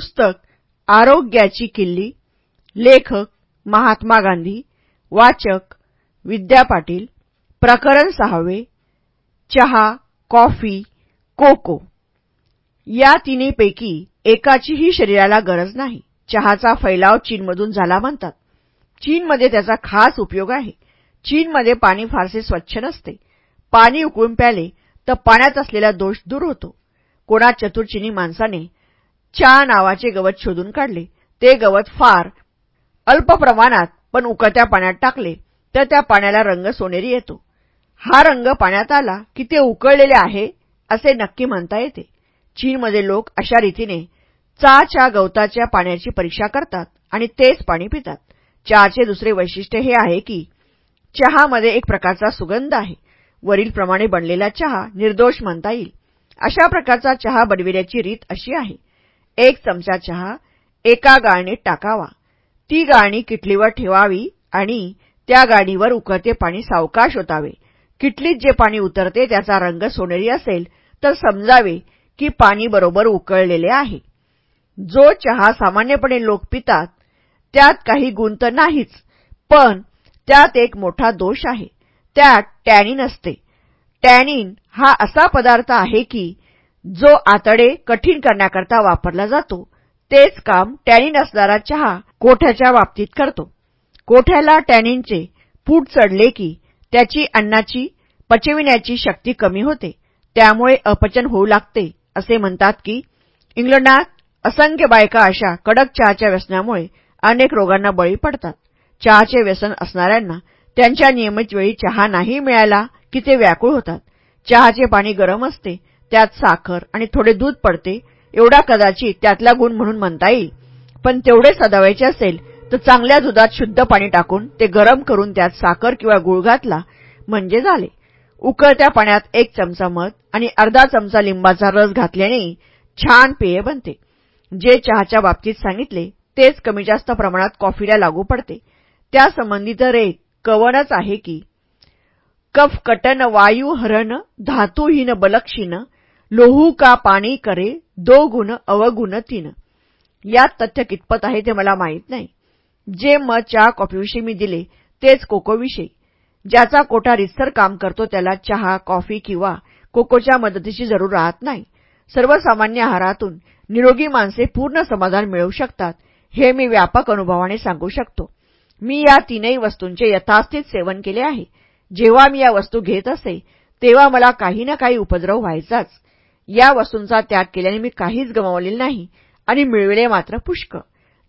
पुस्तक आरोग्याची किल्ली लेखक महात्मा गांधी वाचक विद्या पाटील प्रकरण सहावे चहा कॉफी कोको. या तिन्हीपैकी एकाचीही शरीराला गरज नाही. चहाचा फैलाव चीनमधून झाला म्हणतात. चीनमध्ये त्याचा खास उपयोग आहे. चीनमध्ये पाणी फारसे स्वच्छ नसते. पाणी उकळून प्याले तर पाण्यात असलेला दोष दूर होतो. कोणा चतुर्चिनी माणसाने चा नावाचे गवत शोधून काढले. ते गवत फार अल्प प्रमाणात पण उकळत्या पाण्यात टाकले तर त्या पाण्याला रंग सोनेरी येतो. हा रंग पाण्यात आला की ते उकळलेले आहे असे नक्की म्हणता येते. चीनमध्ये लोक अशा रीतीने चाच्या गवताच्या पाण्याची परीक्षा करतात आणि तेच पाणी पितात. चहाचे दुसरे वैशिष्ट्य हे आहे की चहामध्ये एक प्रकारचा सुगंध आहे. वरीलप्रमाणे बनलेला चहा निर्दोष म्हणता येईल. अशा प्रकारचा चहा बनविण्याची रीत अशी आहे. एक चमचा चहा एका गाळणीत टाकावा. ती गाळणी किटलीवर ठेवावी आणि त्या गाडीवर उकळते पाणी सावकाश होतावे किटलीत जे पाणी उतरते त्याचा रंग सोनेरी असेल तर समजावे की पाणी बरोबर उकळलेले आहे. जो चहा सामान्यपणे लोक पितात त्यात काही गुण तर नाहीच पण त्यात एक मोठा दोष आहे. त्यात टॅनिन असते. टॅनिन हा असा पदार्थ आहे की जो आतडे कठीण करण्याकरता वापरला जातो तेच काम टॅनिन असणारा चहा कोठ्याच्या बाबतीत करतो. कोठ्याला टॅनिनचे पूट चढले की त्याची अन्नाची पचविण्याची शक्ती कमी होते त्यामुळे अपचन होऊ लागते असे म्हणतात की इंग्लंडात असंख्य बायका अशा कडक चहाच्या व्यसनामुळे अनेक रोगांना बळी पडतात. चहाचे व्यसन असणाऱ्यांना त्यांच्या नियमित वेळी चहा नाही मिळाला की ते व्याकुळ होतात. चहाचे पाणी गरम असते त्यात साखर आणि थोडे दूध पडते एवढा कदाचित त्यातला गुण म्हणून म्हणता येईल. पण तेवढे सदावायचे असेल तर चांगल्या दुधात शुद्ध पाणी टाकून ते गरम करून त्यात साखर किंवा गुळ घातला म्हणजे झाले. उकळत्या पाण्यात एक चमचा मध आणि अर्धा चमचा लिंबाचा रस घातल्याने छान पेय बनते. जे चहाच्या बाबतीत सांगितले तेच कमी जास्त प्रमाणात कॉफीला लागू पडते. त्यासंबंधी तर एक कवनच आहे की? कफ कटन वायू हरण धातुहीन बलक्षीन लोहू का पाणी करे दो गुण अवगुण तीन. यात तथ्य कितपत आहे ते मला माहीत नाही. जे मत चहा कॉफीविषयी मी दिले तेच कोकोविषयी ज्याचा कोटा रितसर काम करतो त्याला चहा कॉफी किंवा कोकोच्या मदतीची जरूर राहत नाही. सर्वसामान्य आहारातून निरोगी माणसे पूर्ण समाधान मिळवू शकतात हे मी व्यापक अनुभवाने सांगू शकतो. मी या तीनही वस्तूंचे यथास्थित सेवन केले आहे. जेव्हा मी या वस्तू घेत असे तेव्हा मला काही ना काही उपद्रव व्हायचाच. या वस्तूंचा त्याग केल्याने मी काहीच गमावलेले नाही आणि मिळविले मात्र पुष्क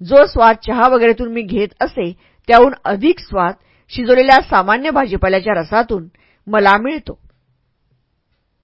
जो स्वाद चहा वगैरेतून मी घेत असे त्याहून अधिक स्वाद शिजवलेल्या सामान्य भाजीपाल्याच्या रसातून मला मिळतो.